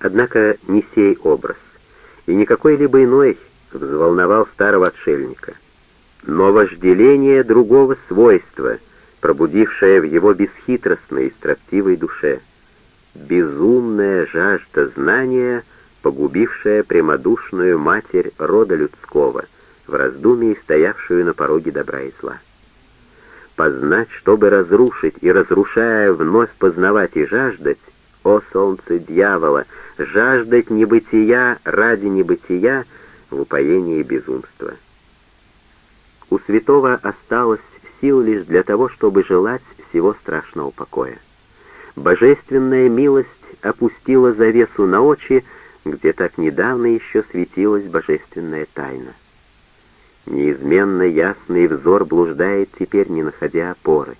Однако не сей образ, и не какой-либо иной взволновал старого отшельника, но вожделение другого свойства, пробудившее в его бесхитростной и строптивой душе, безумная жажда знания, погубившая прямодушную матерь рода людского, в раздумии стоявшую на пороге добра и зла. Познать, чтобы разрушить, и разрушая вновь познавать и жаждать, о солнце дьявола, жаждать небытия ради небытия в упоении безумства. У святого осталось сил лишь для того, чтобы желать всего страшного покоя. Божественная милость опустила завесу на очи, где так недавно еще светилась божественная тайна. Неизменно ясный взор блуждает теперь, не находя опоры.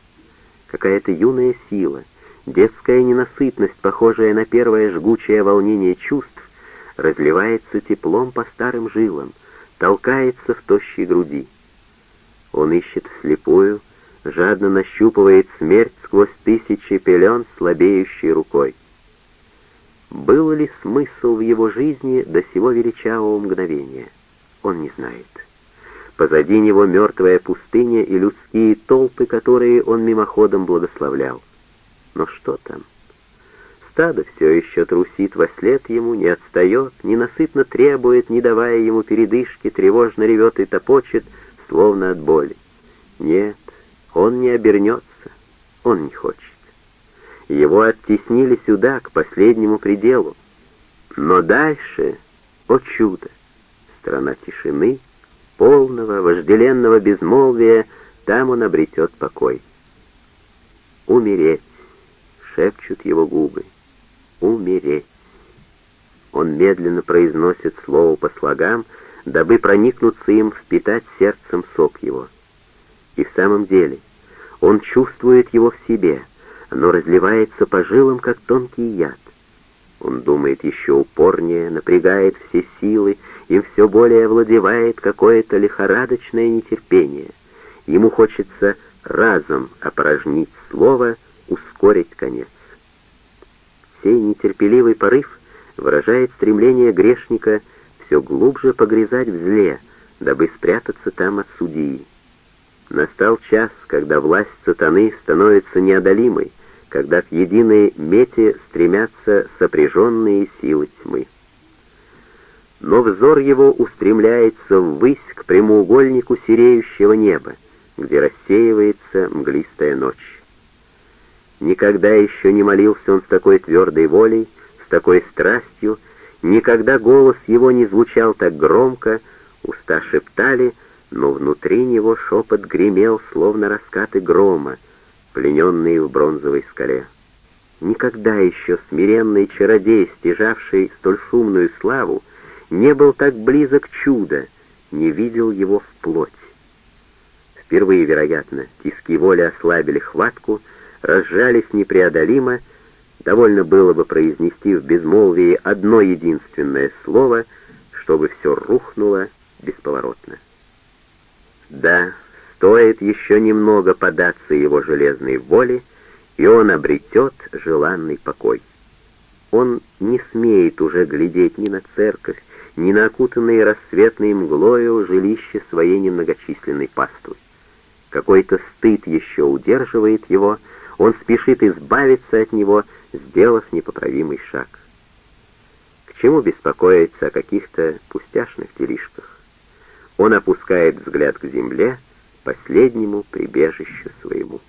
Какая-то юная сила, детская ненасытность, похожая на первое жгучее волнение чувств, разливается теплом по старым жилам, толкается в тощей груди. Он ищет вслепую, жадно нащупывает смерть сквозь тысячи пелен слабеющей рукой. Был ли смысл в его жизни до сего величавого мгновения? Он не знает. Позади него мертвая пустыня и людские толпы, которые он мимоходом благословлял. Но что там? Стадо все еще трусит во след ему, не отстает, ненасытно требует, не давая ему передышки, тревожно ревет и топочет, словно от боли. Нет, он не обернется, он не хочет. Его оттеснили сюда, к последнему пределу. Но дальше, о чудо, страна тишины, полного, вожделенного безмолвия, там он обретет покой. Умереть, шепчут его губы, умереть. Он медленно произносит слово по слогам, дабы проникнуться им, впитать сердцем сок его. И в самом деле, он чувствует его в себе, оно разливается по жилам, как тонкий яд. Он думает еще упорнее, напрягает все силы, им все более овладевает какое-то лихорадочное нетерпение. Ему хочется разом опорожнить слово, ускорить конец. Сей нетерпеливый порыв выражает стремление грешника все глубже погрязать в зле, дабы спрятаться там от судьи. Настал час, когда власть сатаны становится неодолимой, когда к единой мете стремятся сопряженные силы тьмы. Но взор его устремляется ввысь к прямоугольнику сереющего неба, где рассеивается мглистая ночь. Никогда еще не молился он с такой твердой волей, с такой страстью, никогда голос его не звучал так громко, уста шептали, но внутри него шепот гремел, словно раскаты грома, плененные в бронзовой скале. Никогда еще смиренный чародей, стяжавший столь шумную славу, не был так близок чуда, не видел его вплоть. Впервые, вероятно, тиски воли ослабили хватку, разжались непреодолимо, довольно было бы произнести в безмолвии одно единственное слово, чтобы все рухнуло бесповоротно. Да, стоит еще немного податься его железной воле, и он обретет желанный покой. Он не смеет уже глядеть ни на церковь, ни на окутанные рассветной мглою жилище своей немногочисленной паствы. Какой-то стыд еще удерживает его, он спешит избавиться от него, сделав непоправимый шаг. К чему беспокоиться о каких-то пустяшных делишках? Он опускает взгляд к земле, последнему прибежищу своему.